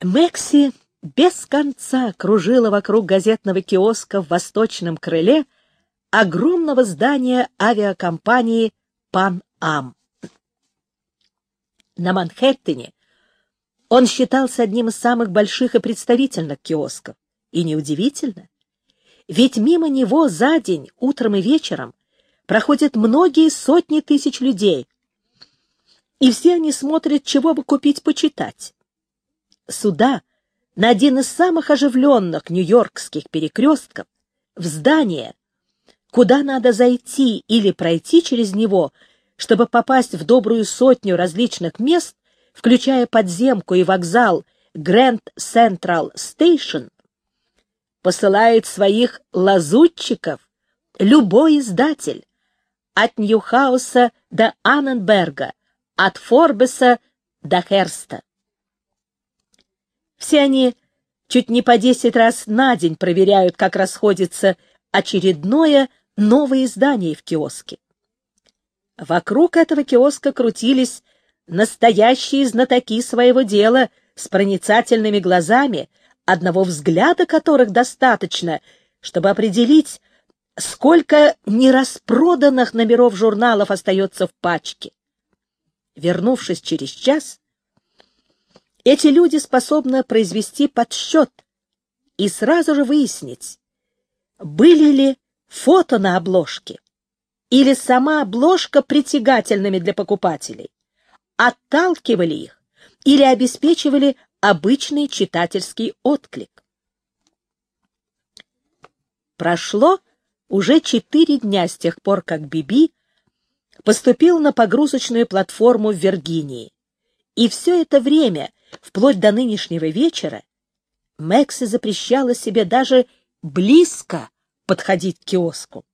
Мекси без конца кружила вокруг газетного киоска в восточном крыле огромного здания авиакомпании «Пан-Ам». На Манхэттене он считался одним из самых больших и представительных киосков. И неудивительно, ведь мимо него за день, утром и вечером, проходят многие сотни тысяч людей, и все они смотрят, чего бы купить почитать. Сюда, на один из самых оживленных нью-йоркских перекрестков, в здание, куда надо зайти или пройти через него, чтобы попасть в добрую сотню различных мест, включая подземку и вокзал Грэнд Централ Стейшн, посылает своих лазутчиков любой издатель, от Ньюхауса до Анненберга, от Форбеса до Херста. Все они чуть не по десять раз на день проверяют, как расходится очередное новое издание в киоске. Вокруг этого киоска крутились настоящие знатоки своего дела с проницательными глазами, одного взгляда которых достаточно, чтобы определить, сколько нераспроданных номеров журналов остается в пачке. Вернувшись через час, эти люди способны произвести подсчет и сразу же выяснить, были ли фото на обложке или сама обложка притягательными для покупателей, отталкивали их или обеспечивали обычный читательский отклик. Прошло уже четыре дня с тех пор, как Биби поступил на погрузочную платформу в Виргинии, и все это время, вплоть до нынешнего вечера, Мэкси запрещала себе даже близко подходить к киоску.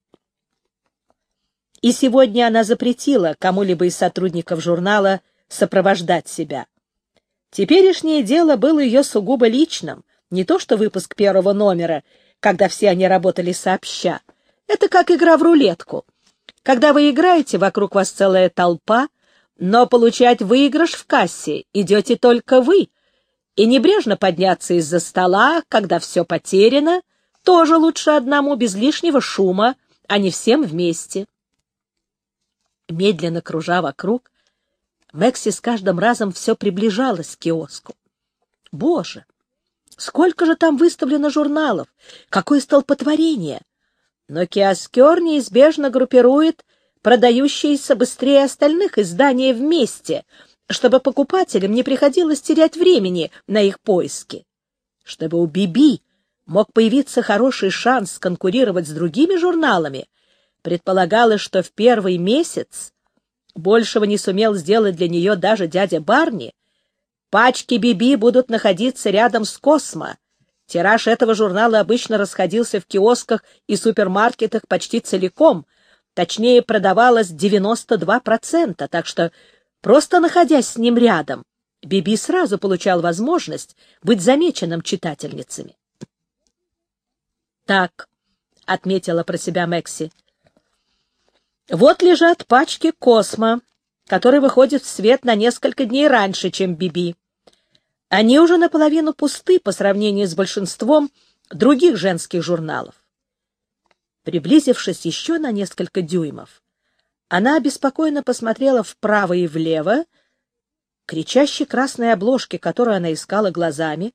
И сегодня она запретила кому-либо из сотрудников журнала сопровождать себя. Теперешнее дело было ее сугубо личным, не то что выпуск первого номера, когда все они работали сообща. Это как игра в рулетку. Когда вы играете, вокруг вас целая толпа, но получать выигрыш в кассе идете только вы. И небрежно подняться из-за стола, когда все потеряно, тоже лучше одному, без лишнего шума, а не всем вместе. Медленно кружа вокруг, Мэкси с каждым разом все приближалась к киоску. Боже! Сколько же там выставлено журналов! Какое столпотворение! Но киоскер неизбежно группирует продающиеся быстрее остальных издания вместе, чтобы покупателям не приходилось терять времени на их поиски. Чтобы у Биби мог появиться хороший шанс конкурировать с другими журналами, предполагалось, что в первый месяц большего не сумел сделать для нее даже дядя Барни, пачки Биби будут находиться рядом с Космо. Тираж этого журнала обычно расходился в киосках и супермаркетах почти целиком, точнее, продавалось 92%, так что, просто находясь с ним рядом, Биби сразу получал возможность быть замеченным читательницами. «Так», — отметила про себя Мэкси, — вот лежат пачки Космо, которые выходят в свет на несколько дней раньше, чем Биби. Они уже наполовину пусты по сравнению с большинством других женских журналов. Приблизившись еще на несколько дюймов, она обеспокоенно посмотрела вправо и влево, кричащей красной обложки, которую она искала глазами,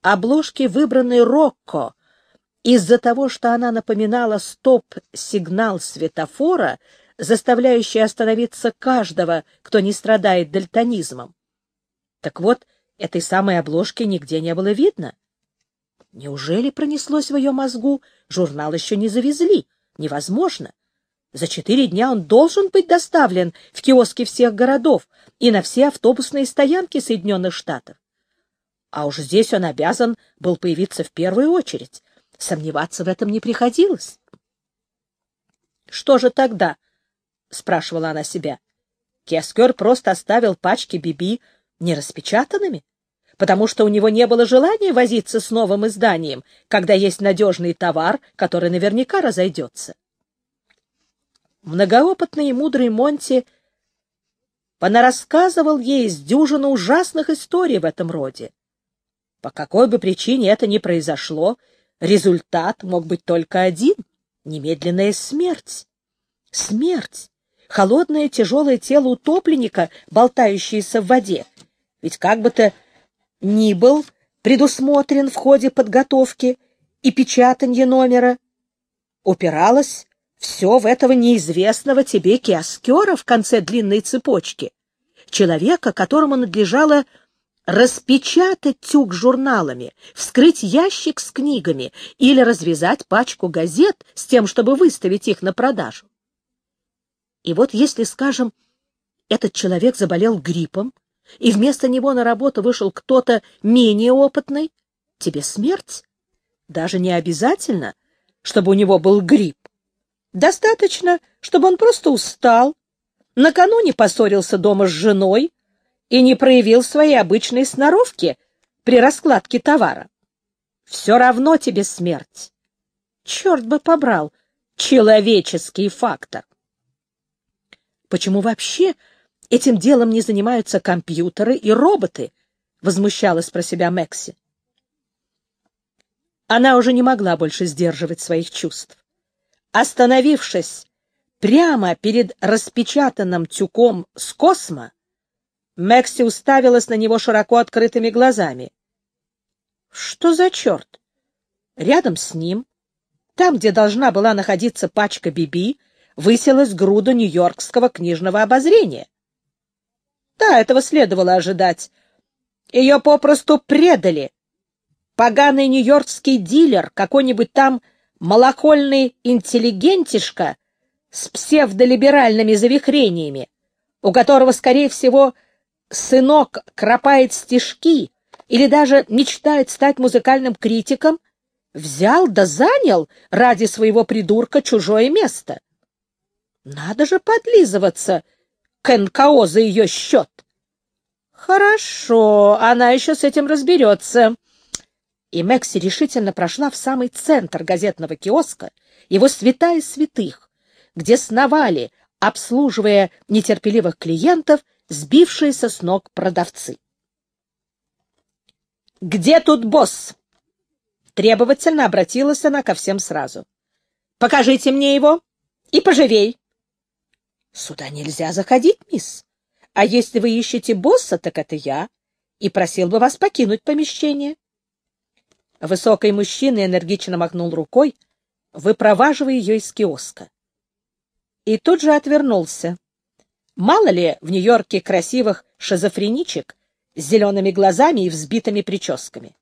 обложки, выбранной Рокко, из-за того, что она напоминала стоп-сигнал светофора, заставляющий остановиться каждого, кто не страдает дальтонизмом. Так вот, этой самой обложки нигде не было видно. Неужели пронеслось в ее мозгу? Журнал еще не завезли. Невозможно. За четыре дня он должен быть доставлен в киоски всех городов и на все автобусные стоянки Соединенных Штатов. А уж здесь он обязан был появиться в первую очередь. Сомневаться в этом не приходилось. «Что же тогда?» — спрашивала она себя. Кескер просто оставил пачки Биби нераспечатанными, потому что у него не было желания возиться с новым изданием, когда есть надежный товар, который наверняка разойдется. Многоопытный и мудрый Монти понарассказывал ей с дюжины ужасных историй в этом роде. По какой бы причине это ни произошло, результат мог быть только один — немедленная смерть. Смерть. Холодное тяжелое тело утопленника, болтающееся в воде. Ведь как бы то ни был предусмотрен в ходе подготовки и печатания номера, упиралось все в этого неизвестного тебе киоскера в конце длинной цепочки, человека, которому надлежало распечатать тюк журналами, вскрыть ящик с книгами или развязать пачку газет с тем, чтобы выставить их на продажу. И вот если, скажем, этот человек заболел гриппом, и вместо него на работу вышел кто-то менее опытный, тебе смерть. Даже не обязательно, чтобы у него был грипп. Достаточно, чтобы он просто устал, накануне поссорился дома с женой и не проявил своей обычной сноровки при раскладке товара. Все равно тебе смерть. Черт бы побрал человеческий фактор. Почему вообще этим делом не занимаются компьютеры и роботы? Возмущалась про себя Мэкси. Она уже не могла больше сдерживать своих чувств. Остановившись прямо перед распечатанным тюком с космо, Мэкси уставилась на него широко открытыми глазами. Что за черт? Рядом с ним, там, где должна была находиться пачка Биби, высилась груда нью-йоркского книжного обозрения. Да, этого следовало ожидать. Ее попросту предали. Поганый нью-йоркский дилер, какой-нибудь там малохольный интеллигентишка с псевдолиберальными завихрениями, у которого, скорее всего, сынок кропает стишки или даже мечтает стать музыкальным критиком, взял да занял ради своего придурка чужое место. Надо же подлизываться к НКО за ее счет. Хорошо, она еще с этим разберется и Мэкси решительно прошла в самый центр газетного киоска, его святая святых, где сновали, обслуживая нетерпеливых клиентов, сбившиеся с ног продавцы. «Где тут босс?» Требовательно обратилась она ко всем сразу. «Покажите мне его и поживей!» «Сюда нельзя заходить, мисс. А если вы ищете босса, так это я, и просил бы вас покинуть помещение». Высокий мужчина энергично махнул рукой, выпроваживая ее из киоска. И тут же отвернулся. Мало ли в Нью-Йорке красивых шизофреничек с зелеными глазами и взбитыми прическами.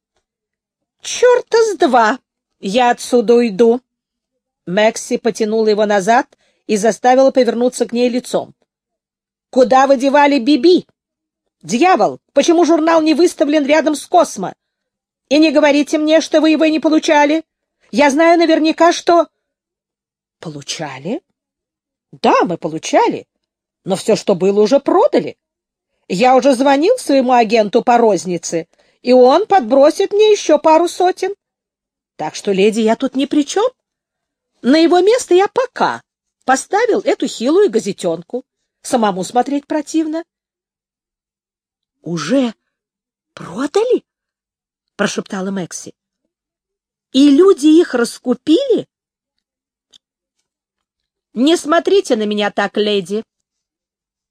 «Черта с два! Я отсюда уйду!» Мэкси потянула его назад и заставила повернуться к ней лицом. «Куда вы девали Биби? Дьявол, почему журнал не выставлен рядом с Космо? И не говорите мне, что вы его не получали. Я знаю наверняка, что... Получали? Да, мы получали. Но все, что было, уже продали. Я уже звонил своему агенту по рознице, и он подбросит мне еще пару сотен. Так что, леди, я тут ни при чем. На его место я пока поставил эту хилую газетенку. Самому смотреть противно. — Уже продали? — прошептала Мэкси. «И люди их раскупили?» «Не смотрите на меня так, леди.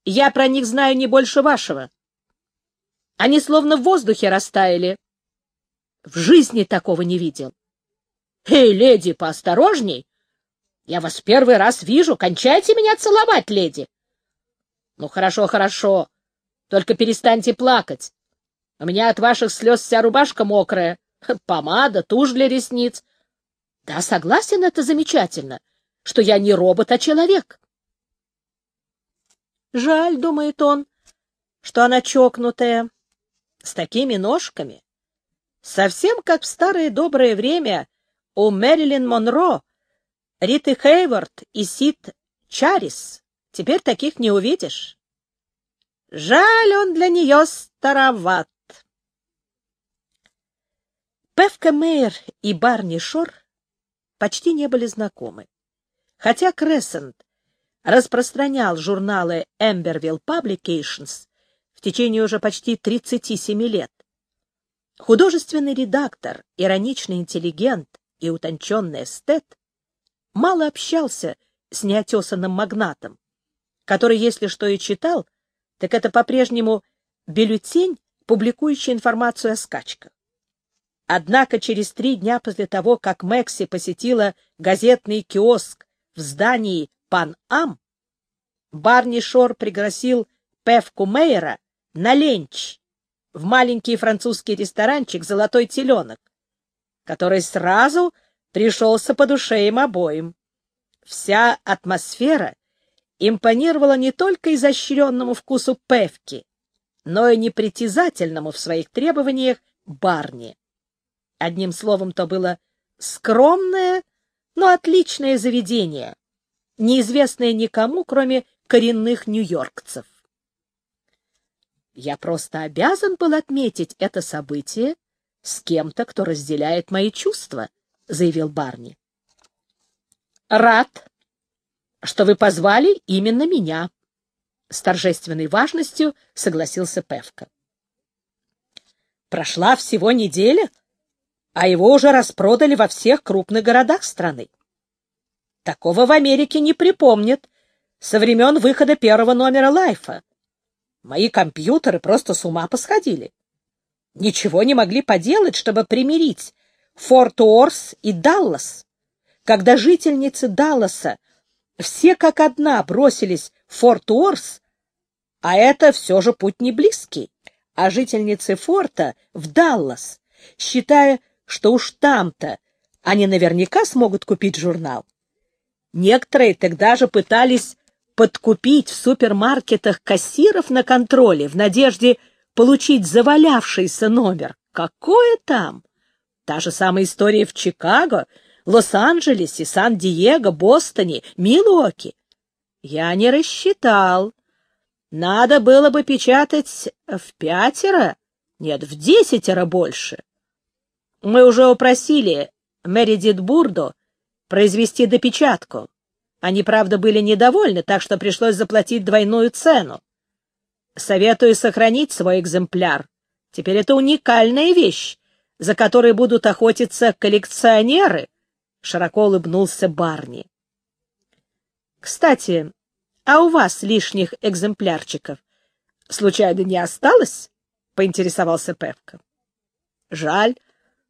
Я про них знаю не больше вашего. Они словно в воздухе растаяли. В жизни такого не видел. Эй, леди, поосторожней! Я вас первый раз вижу. Кончайте меня целовать, леди!» «Ну, хорошо, хорошо. Только перестаньте плакать. У меня от ваших слез вся рубашка мокрая. Помада, тушь для ресниц. Да, согласен, это замечательно, что я не робот, а человек. Жаль, думает он, что она чокнутая, с такими ножками. Совсем как в старое доброе время у Мэрилин Монро, Риты Хейвард и Сид Чарис. Теперь таких не увидишь. Жаль, он для нее староват. Певка Мейер и Барни Шор почти не были знакомы. Хотя Крессент распространял журналы Emberville Publications в течение уже почти 37 лет, Художественный редактор, ироничный интеллигент и утонченный эстет мало общался с неотесанным магнатом, который, если что и читал, так это по-прежнему бюллетень, публикующий информацию о скачках. Однако через три дня после того, как Мэкси посетила газетный киоск в здании Пан-Ам, Барни Шор пригласил Певку Мейера на ленч в маленький французский ресторанчик «Золотой теленок», который сразу пришелся по душе им обоим. Вся атмосфера импонировала не только изощренному вкусу Певки, но и непритязательному в своих требованиях Барни. Одним словом, то было скромное, но отличное заведение, неизвестное никому, кроме коренных нью-йоркцев. Я просто обязан был отметить это событие с кем-то, кто разделяет мои чувства, — заявил Барни. — Рад, что вы позвали именно меня, — с торжественной важностью согласился Певка. Прошла всего неделя, а его уже распродали во всех крупных городах страны. Такого в Америке не припомнят со времен выхода первого номера «Лайфа». Мои компьютеры просто с ума посходили. Ничего не могли поделать, чтобы примирить Форт Уорс и Даллас. Когда жительницы Далласа все как одна бросились в Форт Уорс, а это все же путь не близкий, а жительницы Форта в Даллас, считая, что уж там-то они наверняка смогут купить журнал. Некоторые тогда же пытались подкупить в супермаркетах кассиров на контроле в надежде получить завалявшийся номер. Какое там? Та же самая история в Чикаго, Лос-Анджелесе, Сан-Диего, Бостоне, Милуоке. Я не рассчитал. Надо было бы печатать в пятеро, нет, в десятеро больше. Мы уже упросили Мередит Бурдо произвести допечатку. Они, правда, были недовольны, так что пришлось заплатить двойную цену. Советую сохранить свой экземпляр. Теперь это уникальная вещь, за которой будут охотиться коллекционеры, — широко улыбнулся Барни. — Кстати, а у вас лишних экземплярчиков случайно не осталось? — поинтересовался Певка. — Жаль,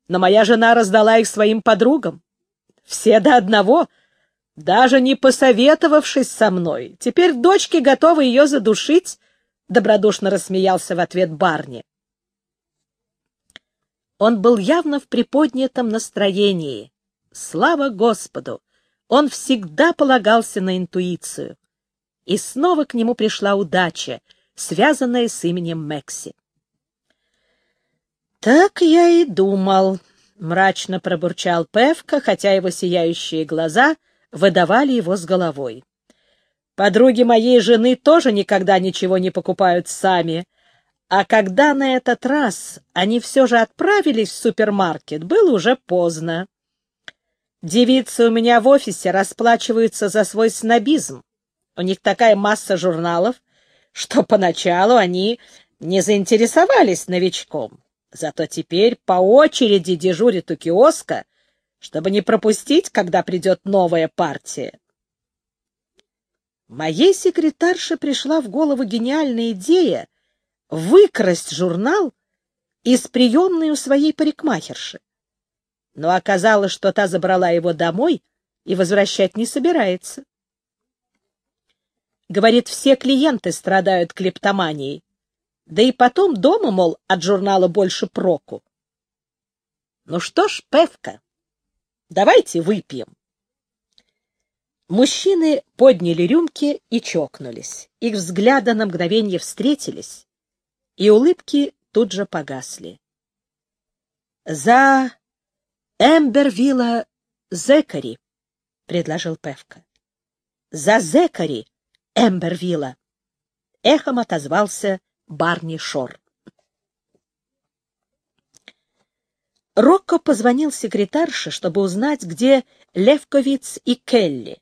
но моя жена раздала их своим подругам. Все до одного, даже не посоветовавшись со мной. Теперь дочки готовы ее задушить, — добродушно рассмеялся в ответ Барни. Он был явно в приподнятом настроении. Слава Господу! Он всегда полагался на интуицию. И снова к нему пришла удача, связанная с именем Мекси. Так я и думал, — мрачно пробурчал Певка, хотя его сияющие глаза выдавали его с головой. Подруги моей жены тоже никогда ничего не покупают сами, а когда на этот раз они все же отправились в супермаркет, было уже поздно. Девицы у меня в офисе расплачиваются за свой снобизм. У них такая масса журналов, что поначалу они не заинтересовались новичком. Зато теперь по очереди дежурит у киоска, чтобы не пропустить, когда придет новая партия. Моей секретарше пришла в голову гениальная идея выкрасть журнал из приемной у своей парикмахерши. Но оказалось, что та забрала его домой и возвращать не собирается. Говорит, все клиенты страдают клептоманией. Да и потом дома, мол, от журнала больше проку. Ну что ж, Певка, давайте выпьем. Мужчины подняли рюмки и чокнулись. Их взгляды на мгновение встретились, и улыбки тут же погасли. «За Эмбервилла Зекари», — предложил Певка. «За Зекари Эмбервилла», — эхом отозвался Барни Шор. Рокко позвонил секретарше, чтобы узнать, где Левковиц и Келли.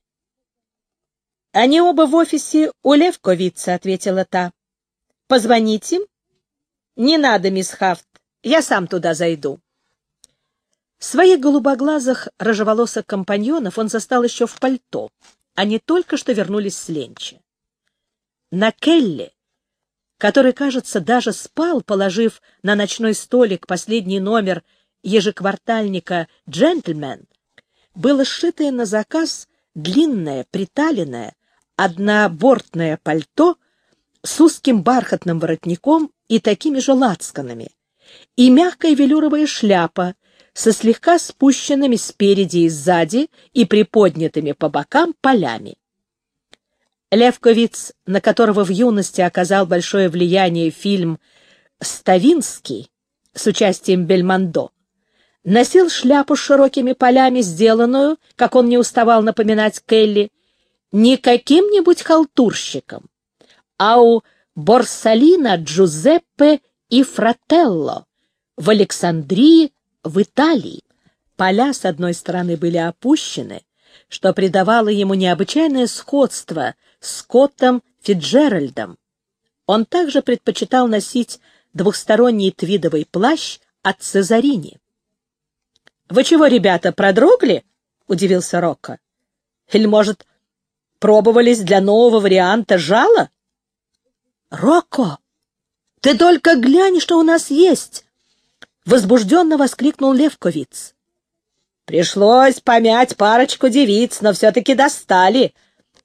— Они оба в офисе у Левковица, — ответила та. — Позвоните им. — Не надо, мисс Хафт, Я сам туда зайду. Своих голубоглазых рыжеволосых компаньонов он застал еще в пальто. Они только что вернулись с ленча. На Келли, который, кажется, даже спал, положив на ночной столик последний номер ежеквартальника «Джентльмен», было сшитое на заказ длинное, приталенное, однобортное пальто с узким бархатным воротником и такими же лацканами, и мягкая велюровая шляпа со слегка спущенными спереди и сзади и приподнятыми по бокам полями. Левковиц, на которого в юности оказал большое влияние фильм «Ставинский» с участием Бельмондо, носил шляпу с широкими полями, сделанную, как он не уставал напоминать Келли, не каким-нибудь халтурщиком, а у Борсалина Джузеппе и Фрателло в Александрии в Италии. Поля с одной стороны были опущены, что придавало ему необычайное сходство с Коттом Фиджеральдом. Он также предпочитал носить двухсторонний твидовый плащ от Цезарини. «Вы чего, ребята, продрогли?» — удивился Рокко. «Или, может, пробовались для нового варианта жала?» «Рокко, ты только глянь, что у нас есть!» Возбужденно воскликнул Левковиц. «Пришлось помять парочку девиц, но все-таки достали!»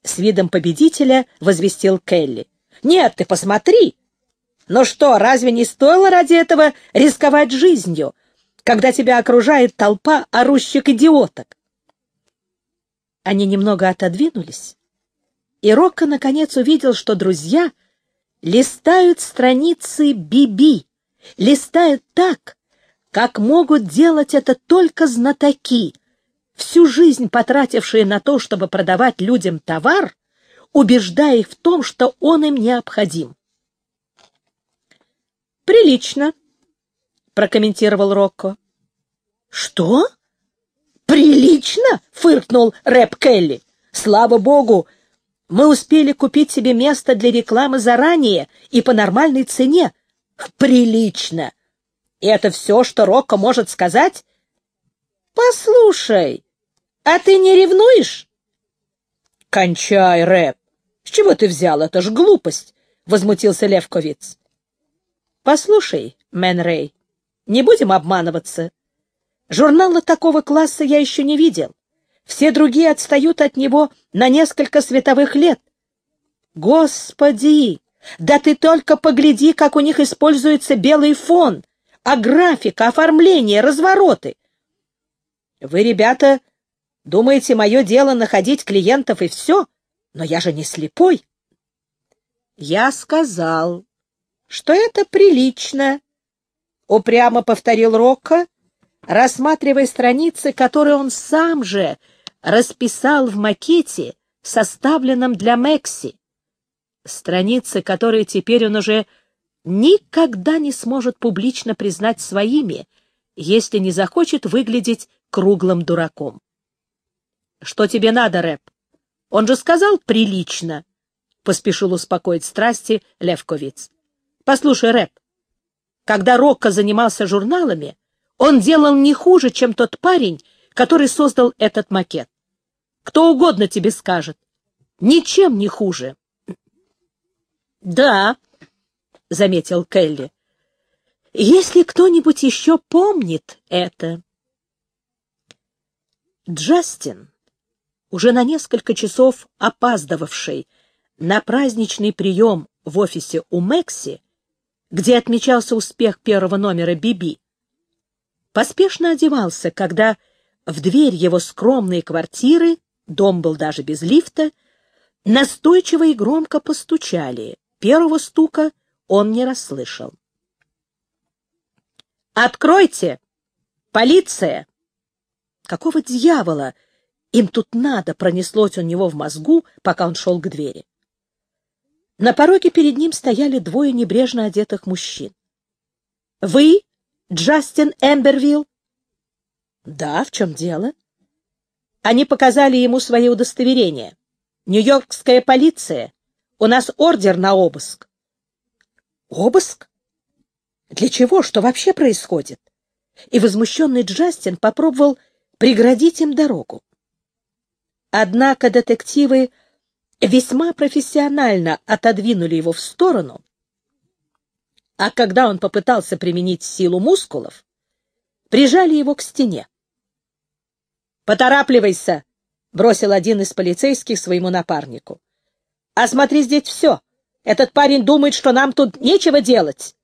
С видом победителя возвестил Келли. «Нет, ты посмотри! Ну что, разве не стоило ради этого рисковать жизнью?» когда тебя окружает толпа орущих идиоток. Они немного отодвинулись, и Рокко наконец увидел, что друзья листают страницы Биби, листают так, как могут делать это только знатоки, всю жизнь потратившие на то, чтобы продавать людям товар, убеждая их в том, что он им необходим. «Прилично», — прокомментировал Рокко. «Что? Прилично?» — фыркнул Рэп Келли. «Слава богу, мы успели купить себе место для рекламы заранее и по нормальной цене. Прилично! И это все, что Рокко может сказать? Послушай, а ты не ревнуешь?» «Кончай, Рэп! С чего ты взял? Это ж глупость!» — возмутился Левковиц. «Послушай, Мэн Рэй, не будем обманываться. Журнала такого класса я еще не видел. Все другие отстают от него на несколько световых лет. Господи! Да ты только погляди, как у них используется белый фон, а графика, оформление, развороты. Вы, ребята, думаете, мое дело находить клиентов и все? Но я же не слепой. Я сказал, что это прилично, — упрямо повторил Рокко, рассматривая страницы, которые он сам же расписал в макете, составленном для Мекси. Страницы, которые теперь он уже никогда не сможет публично признать своими, если не захочет выглядеть круглым дураком. «Что тебе надо, Рэп? Он же сказал прилично», — поспешил успокоить страсти Левковиц. «Послушай, Рэп, когда Рокко занимался журналами, он делал не хуже, чем тот парень, который создал этот макет. Кто угодно тебе скажет. Ничем не хуже. — Да, — заметил Келли. — Если кто-нибудь еще помнит это... Джастин, уже на несколько часов опаздывавший на праздничный прием в офисе у Мекси, где отмечался успех первого номера «Биби», поспешно одевался, когда в дверь его скромной квартиры, дом был даже без лифта, настойчиво и громко постучали. Первого стука он не расслышал. «Откройте! Полиция!» Какого дьявола им тут надо, пронеслось у него в мозгу, пока он шел к двери. На пороге перед ним стояли двое небрежно одетых мужчин. «Вы Джастин Эмбервилл? Да, в чем дело? Они показали ему свои удостоверения. Нью-Йоркская полиция. У нас ордер на обыск. Обыск? Для чего? Что вообще происходит? И возмущенный Джастин попробовал преградить им дорогу. Однако детективы весьма профессионально отодвинули его в сторону, а когда он попытался применить силу мускулов, прижали его к стене. «Поторапливайся!» — бросил один из полицейских своему напарнику. «Осмотри здесь все. Этот парень думает, что нам тут нечего делать.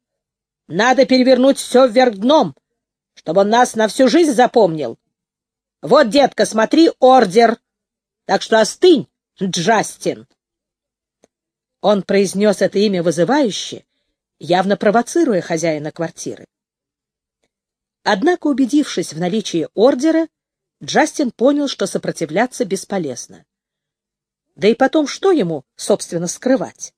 Надо перевернуть все вверх дном, чтобы он нас на всю жизнь запомнил. Вот, детка, смотри, ордер. Так что остынь, Джастин!» Он произнес это имя вызывающе, явно провоцируя хозяина квартиры. Однако, убедившись в наличии ордера, Джастин понял, что сопротивляться бесполезно. Да и потом, что ему, собственно, скрывать?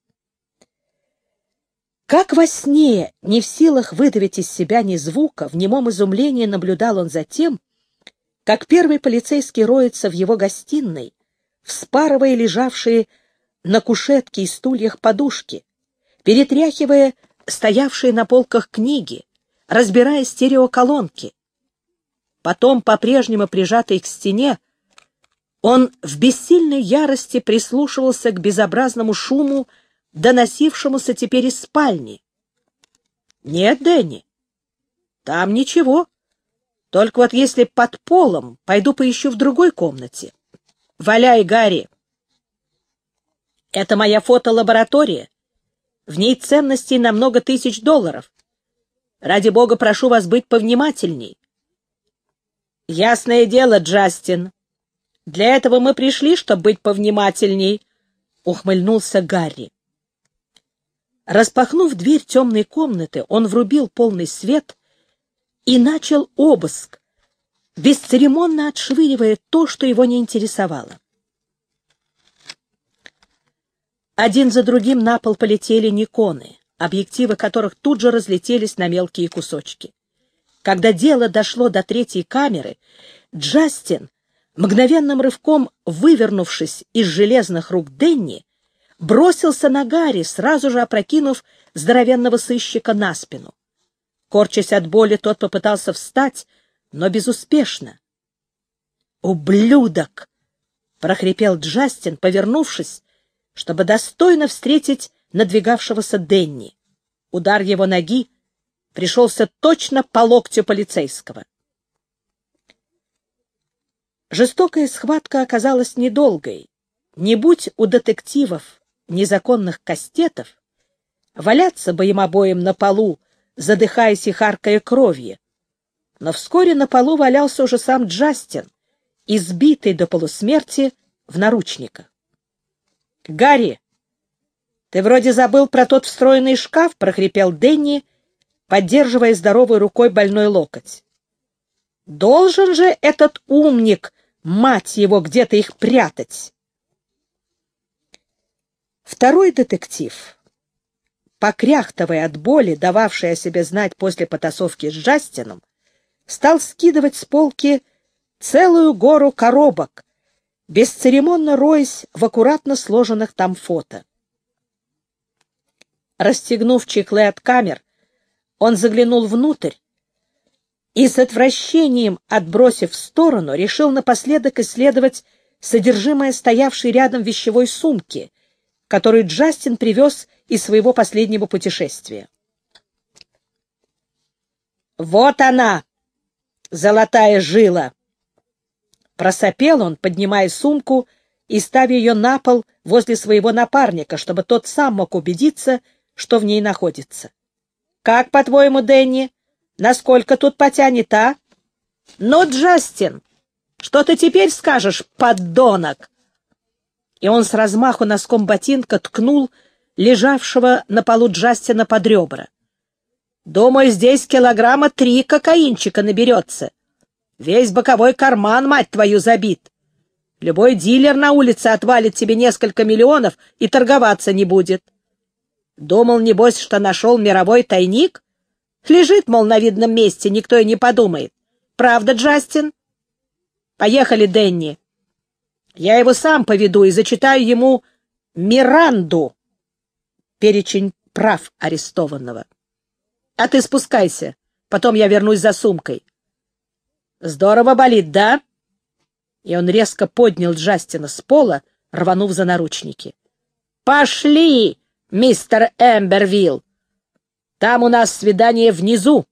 Как во сне, не в силах выдавить из себя ни звука, в немом изумлении наблюдал он за тем, как первый полицейский роется в его гостиной, вспарывая лежавшие на кушетке и стульях подушки, перетряхивая стоявшие на полках книги, разбирая стереоколонки. Потом, по-прежнему прижатый к стене, он в бессильной ярости прислушивался к безобразному шуму, доносившемуся теперь из спальни. «Нет, Дэнни, там ничего. Только вот если под полом, пойду поищу в другой комнате. Валяй, Гарри!» «Это моя фотолаборатория. В ней ценностей на много тысяч долларов. Ради бога, прошу вас быть повнимательней. Ясное дело, Джастин. Для этого мы пришли, чтобы быть повнимательней, — ухмыльнулся Гарри. Распахнув дверь темной комнаты, он врубил полный свет и начал обыск, бесцеремонно отшвыривая то, что его не интересовало. Один за другим на пол полетели Никоны, объективы которых тут же разлетелись на мелкие кусочки. Когда дело дошло до третьей камеры, Джастин, мгновенным рывком вывернувшись из железных рук Денни, бросился на Гарри, сразу же опрокинув здоровенного сыщика на спину. Корчась от боли, тот попытался встать, но безуспешно. «Ублюдок!» — прохрипел Джастин, повернувшись чтобы достойно встретить надвигавшегося Денни. Удар его ноги пришелся точно по локтю полицейского. Жестокая схватка оказалась недолгой. Не будь у детективов незаконных кастетов, валяться бы им обоим на полу, задыхаясь и харкая кровью. Но вскоре на полу валялся уже сам Джастин, избитый до полусмерти в наручниках. «Гарри, ты вроде забыл про тот встроенный шкаф», — прохрипел Дэнни, поддерживая здоровой рукой больной локоть. «Должен же этот умник, мать его, где-то их прятать!» Второй детектив, покряхтовая от боли, дававший о себе знать после потасовки с Джастином, стал скидывать с полки целую гору коробок, бесцеремонно роясь в аккуратно сложенных там фото. Расстегнув чехлы от камер, он заглянул внутрь и с отвращением, отбросив в сторону, решил напоследок исследовать содержимое стоявшей рядом вещевой сумки, которую Джастин привез из своего последнего путешествия. «Вот она, золотая жила!» Просопел он, поднимая сумку и ставя ее на пол возле своего напарника, чтобы тот сам мог убедиться, что в ней находится. «Как, по-твоему, Дэнни, насколько тут потянет, а?» «Ну, Джастин, что ты теперь скажешь, поддонок?» И он с размаху носком ботинка ткнул лежавшего на полу Джастина под ребра. «Думаю, здесь килограмма три кокаинчика наберется». Весь боковой карман, мать твою, забит. Любой дилер на улице отвалит тебе несколько миллионов и торговаться не будет. Думал, небось, что нашел мировой тайник? Лежит, мол, на видном месте, никто и не подумает. Правда, Джастин? Поехали, Денни. Я его сам поведу и зачитаю ему Миранду, перечень прав арестованного. А ты спускайся, потом я вернусь за сумкой. Здорово болит, да? И он резко поднял Джастина с пола, рванув за наручники. «Пошли, мистер Эмбервилл! Там у нас свидание внизу!»